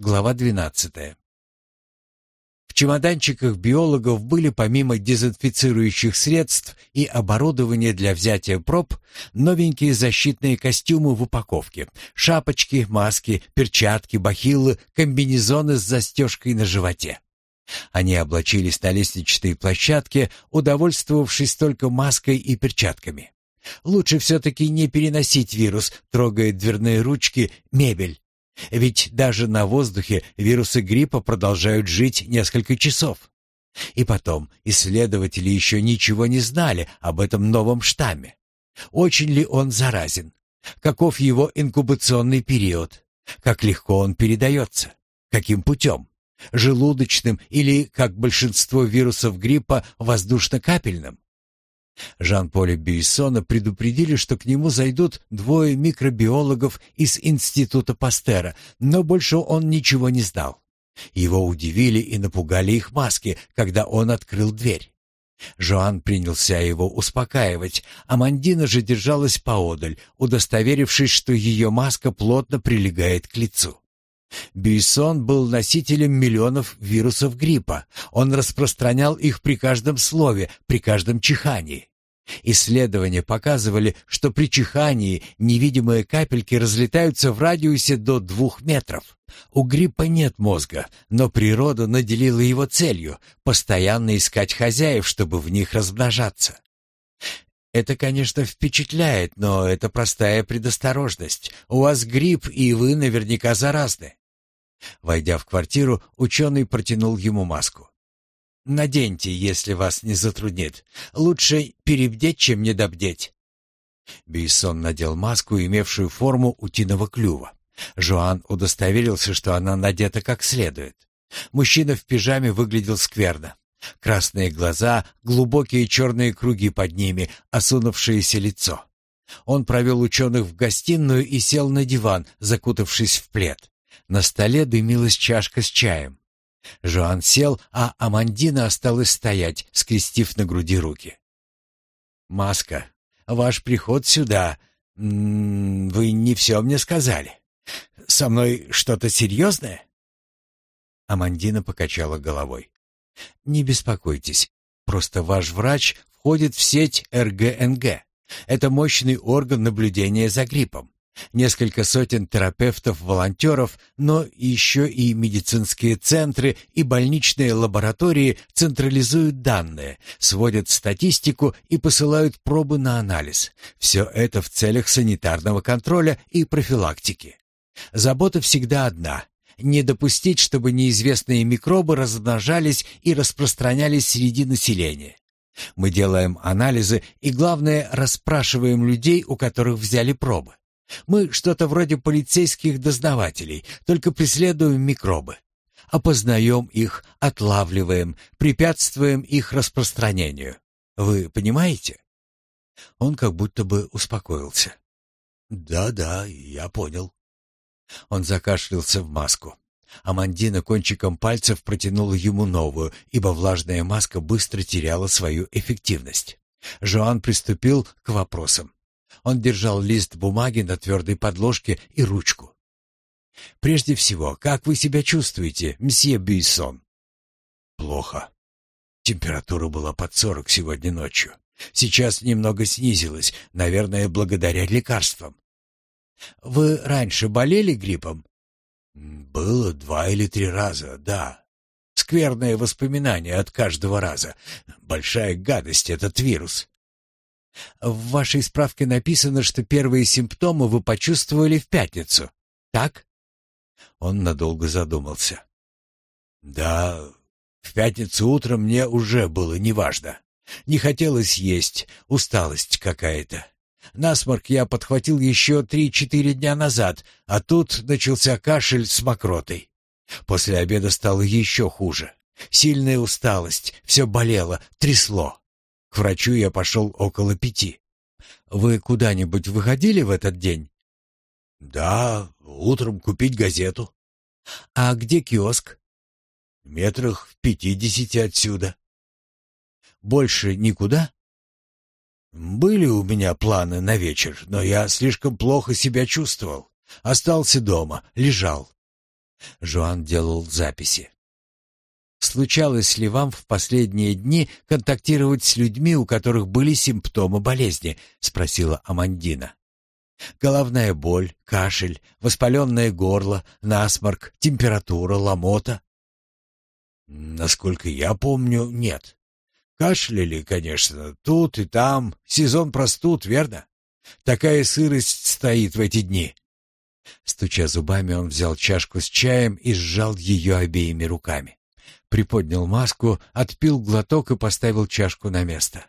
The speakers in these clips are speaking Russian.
Глава 12. В чемоданчиках биологов были помимо дезинфицирующих средств и оборудования для взятия проб, новенькие защитные костюмы в упаковке, шапочки, маски, перчатки, бахилы, комбинезоны с застежкой на животе. Они облачились на лестничной площадке, удовольствовавшись только маской и перчатками. Лучше все-таки не переносить вирус, трогая дверные ручки, мебель. Ведь даже на воздухе вирусы гриппа продолжают жить несколько часов. И потом, исследователи еще ничего не знали об этом новом штамме. Очень ли он заразен? Каков его инкубационный период? Как легко он передается? Каким путем? Желудочным или, как большинство вирусов гриппа, воздушно-капельным? Жан-Поля Бюйсона предупредили, что к нему зайдут двое микробиологов из Института Пастера, но больше он ничего не знал. Его удивили и напугали их маски, когда он открыл дверь. Жоан принялся его успокаивать, а Мандина же держалась поодаль, удостоверившись, что ее маска плотно прилегает к лицу. Бюйсон был носителем миллионов вирусов гриппа. Он распространял их при каждом слове, при каждом чихании. Исследования показывали, что при чихании невидимые капельки разлетаются в радиусе до двух метров. У гриппа нет мозга, но природа наделила его целью — постоянно искать хозяев, чтобы в них размножаться. Это, конечно, впечатляет, но это простая предосторожность. У вас грипп, и вы наверняка заразны. Войдя в квартиру, ученый протянул ему маску. «Наденьте, если вас не затруднит. Лучше перебдеть, чем недобдеть». Бейсон надел маску, имевшую форму утиного клюва. Жоан удостоверился, что она надета как следует. Мужчина в пижаме выглядел скверно. Красные глаза, глубокие черные круги под ними, осунувшееся лицо. Он провел ученых в гостиную и сел на диван, закутавшись в плед. На столе дымилась чашка с чаем. Жоан сел, а Амандина осталась стоять, скрестив на груди руки. «Маска, ваш приход сюда... Вы не все мне сказали. Со мной что-то серьезное?» Амандина покачала головой. «Не беспокойтесь. Просто ваш врач входит в сеть РГНГ. Это мощный орган наблюдения за гриппом. Несколько сотен терапевтов-волонтеров, но еще и медицинские центры и больничные лаборатории централизуют данные, сводят статистику и посылают пробы на анализ. Все это в целях санитарного контроля и профилактики. Забота всегда одна – не допустить, чтобы неизвестные микробы размножались и распространялись среди населения. Мы делаем анализы и, главное, расспрашиваем людей, у которых взяли пробы. Мы что-то вроде полицейских дознавателей, только преследуем микробы. Опознаем их, отлавливаем, препятствуем их распространению. Вы понимаете? Он как будто бы успокоился. «Да-да, я понял». Он закашлялся в маску. Амандина кончиком пальцев протянула ему новую, ибо влажная маска быстро теряла свою эффективность. Жоан приступил к вопросам. Он держал лист бумаги на твердой подложке и ручку. «Прежде всего, как вы себя чувствуете, мсье Бюйсон?» «Плохо. Температура была под сорок сегодня ночью. Сейчас немного снизилась, наверное, благодаря лекарствам». «Вы раньше болели гриппом?» «Было два или три раза, да. Скверное воспоминание от каждого раза. Большая гадость этот вирус. В вашей справке написано, что первые симптомы вы почувствовали в пятницу. Так? Он надолго задумался. Да, в пятницу утром мне уже было неважно. Не хотелось есть, усталость какая-то. Насморк я подхватил еще три-четыре дня назад, а тут начался кашель с мокротой. После обеда стало еще хуже. Сильная усталость, все болело, трясло. К врачу я пошел около пяти. Вы куда-нибудь выходили в этот день? Да, утром купить газету. А где киоск? Метрах в пятидесяти отсюда. Больше никуда? Были у меня планы на вечер, но я слишком плохо себя чувствовал. Остался дома, лежал. Жуан делал записи. Случалось ли вам в последние дни контактировать с людьми, у которых были симптомы болезни, спросила Амандина. Головная боль, кашель, воспаленное горло, насморк, температура, ломота. Насколько я помню, нет. Кашляли, конечно, тут и там. Сезон простуд, верно? Такая сырость стоит в эти дни. Стуча зубами, он взял чашку с чаем и сжал ее обеими руками. Приподнял маску, отпил глоток и поставил чашку на место.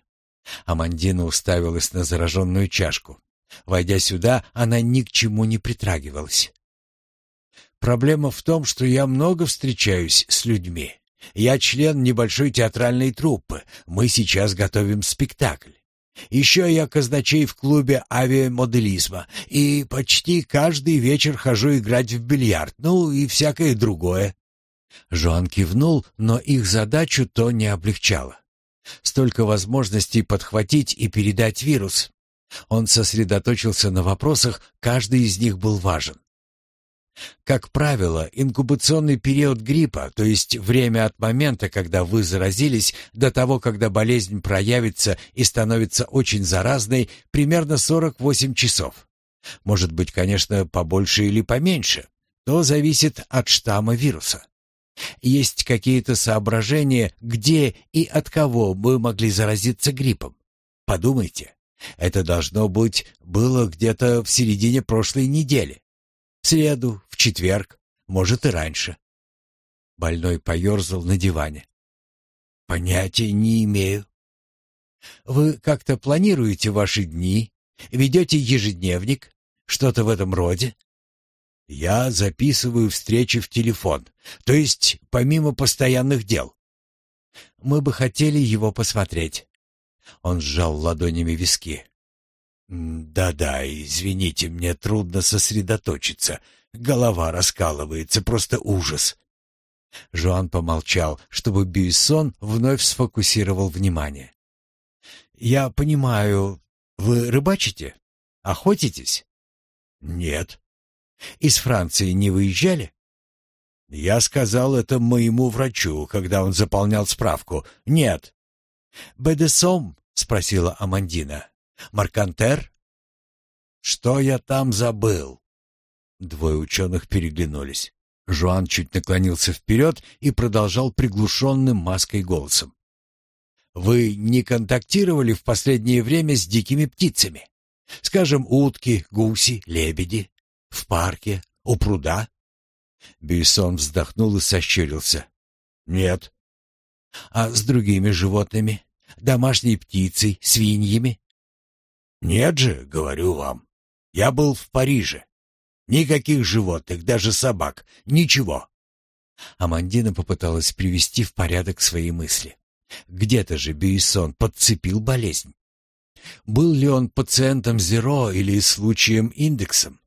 Амандина уставилась на зараженную чашку. Войдя сюда, она ни к чему не притрагивалась. «Проблема в том, что я много встречаюсь с людьми. Я член небольшой театральной труппы. Мы сейчас готовим спектакль. Еще я казначей в клубе авиамоделизма и почти каждый вечер хожу играть в бильярд, ну и всякое другое. Жоан кивнул, но их задачу то не облегчало. Столько возможностей подхватить и передать вирус. Он сосредоточился на вопросах, каждый из них был важен. Как правило, инкубационный период гриппа, то есть время от момента, когда вы заразились, до того, когда болезнь проявится и становится очень заразной, примерно 48 часов. Может быть, конечно, побольше или поменьше. То зависит от штамма вируса. Есть какие-то соображения, где и от кого мы могли заразиться гриппом? Подумайте. Это должно быть было где-то в середине прошлой недели. В среду, в четверг, может и раньше. Больной поерзал на диване. Понятия не имею. Вы как-то планируете ваши дни? Ведете ежедневник? Что-то в этом роде? Я записываю встречи в телефон, то есть помимо постоянных дел. Мы бы хотели его посмотреть. Он сжал ладонями виски. «Да-да, извините, мне трудно сосредоточиться. Голова раскалывается, просто ужас». Жуан помолчал, чтобы Бюйсон вновь сфокусировал внимание. «Я понимаю, вы рыбачите? Охотитесь?» «Нет». «Из Франции не выезжали?» «Я сказал это моему врачу, когда он заполнял справку. Нет». «Бедесом?» — спросила Амандина. Маркантер? Что я там забыл? Двое ученых переглянулись. Жуан чуть наклонился вперед и продолжал приглушенным маской голосом. Вы не контактировали в последнее время с дикими птицами? Скажем, утки, гуси, лебеди? В парке? У пруда? Бюйсон вздохнул и сощурился. Нет. А с другими животными? Домашней птицей, свиньями? Нет же, говорю вам. Я был в Париже. Никаких животных, даже собак, ничего. Амандина попыталась привести в порядок свои мысли. Где-то же Бюйсон подцепил болезнь. Был ли он пациентом Зеро или случаем индексом?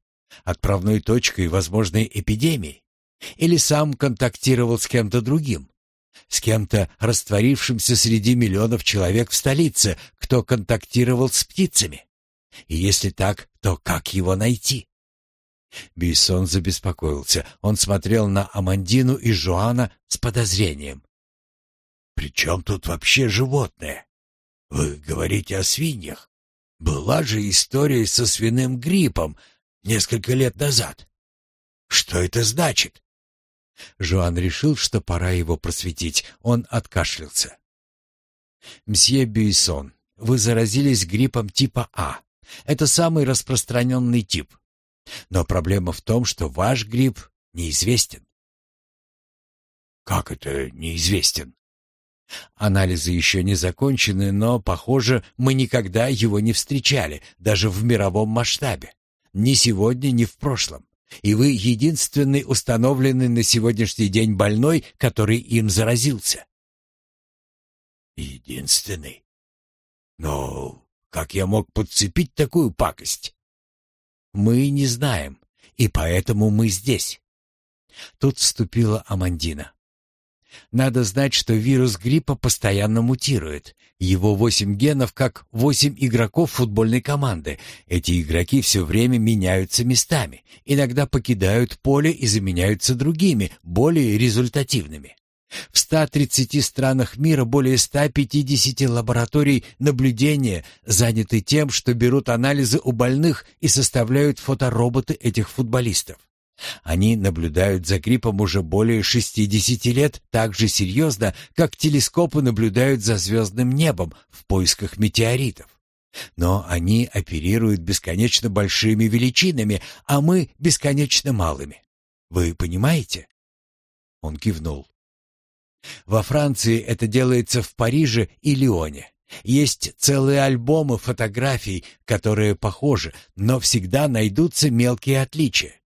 Отправной точкой возможной эпидемии? Или сам контактировал с кем-то другим? С кем-то растворившимся среди миллионов человек в столице, кто контактировал с птицами? И если так, то как его найти? Бейсон забеспокоился. Он смотрел на Амандину и Жоана с подозрением. «При чем тут вообще животные? Вы говорите о свиньях. Была же история со свиным гриппом несколько лет назад. Что это значит?» Жоан решил, что пора его просветить. Он откашлялся. «Мсье Бюйсон, вы заразились гриппом типа А. Это самый распространенный тип. Но проблема в том, что ваш грипп неизвестен. Как это неизвестен? Анализы еще не закончены, но, похоже, мы никогда его не встречали, даже в мировом масштабе. Ни сегодня, ни в прошлом. И вы единственный установленный на сегодняшний день больной, который им заразился. Единственный? Но как я мог подцепить такую пакость? Мы не знаем, и поэтому мы здесь. Тут вступила Амандина. Надо знать, что вирус гриппа постоянно мутирует. Его восемь генов, как восемь игроков футбольной команды. Эти игроки все время меняются местами, иногда покидают поле и заменяются другими, более результативными. В 130 странах мира более 150 лабораторий наблюдения заняты тем, что берут анализы у больных и составляют фотороботы этих футболистов. Они наблюдают за гриппом уже более 60 лет так же серьезно, как телескопы наблюдают за звездным небом в поисках метеоритов. Но они оперируют бесконечно большими величинами, а мы бесконечно малыми. Вы понимаете? Он кивнул. Во Франции это делается в Париже и Лионе. Есть целые альбомы фотографий, которые похожи, но всегда найдутся мелкие отличия.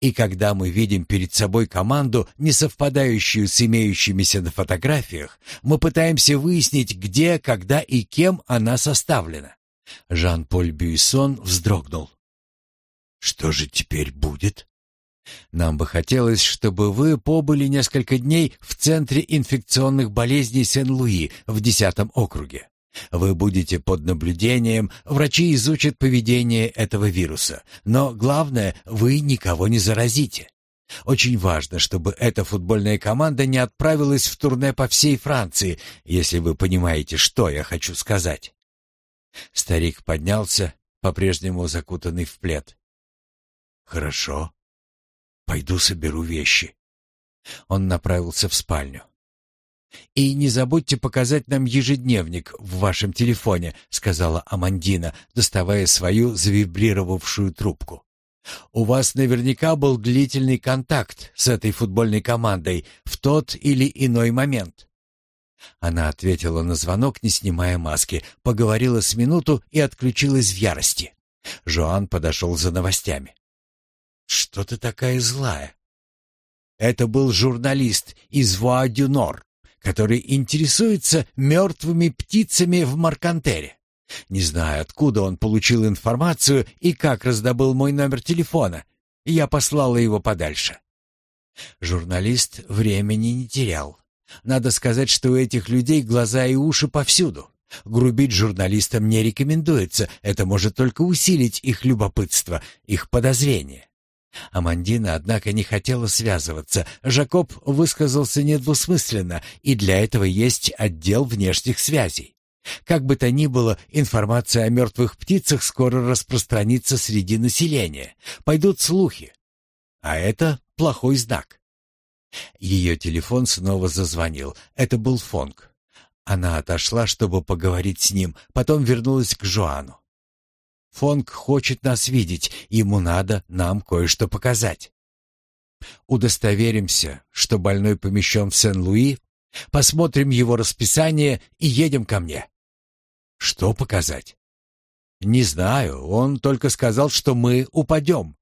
И когда мы видим перед собой команду, не совпадающую с имеющимися на фотографиях, мы пытаемся выяснить, где, когда и кем она составлена. Жан-Поль Бюйсон вздрогнул. Что же теперь будет? Нам бы хотелось, чтобы вы побыли несколько дней в центре инфекционных болезней Сен-Луи в 10 округе. Вы будете под наблюдением, врачи изучат поведение этого вируса, но главное, вы никого не заразите. Очень важно, чтобы эта футбольная команда не отправилась в турне по всей Франции, если вы понимаете, что я хочу сказать. Старик поднялся, по-прежнему закутанный в плед. Хорошо. Пойду соберу вещи. Он направился в спальню. «И не забудьте показать нам ежедневник в вашем телефоне», — сказала Амандина, доставая свою завибрировавшую трубку. «У вас наверняка был длительный контакт с этой футбольной командой в тот или иной момент». Она ответила на звонок, не снимая маски, поговорила с минуту и отключилась в ярости. Жоан подошел за новостями. «Что ты такая злая?» Это был журналист из Вуа-Дюнор который интересуется мертвыми птицами в Маркантере. Не знаю, откуда он получил информацию и как раздобыл мой номер телефона. Я послала его подальше. Журналист времени не терял. Надо сказать, что у этих людей глаза и уши повсюду. Грубить журналистам не рекомендуется, это может только усилить их любопытство, их подозрение. Амандина, однако, не хотела связываться. Жакоб высказался недвусмысленно, и для этого есть отдел внешних связей. Как бы то ни было, информация о мертвых птицах скоро распространится среди населения. Пойдут слухи. А это плохой знак. Ее телефон снова зазвонил. Это был Фонг. Она отошла, чтобы поговорить с ним, потом вернулась к Жоану. Фонг хочет нас видеть, ему надо нам кое-что показать. Удостоверимся, что больной помещен в Сен-Луи, посмотрим его расписание и едем ко мне. Что показать? Не знаю, он только сказал, что мы упадем.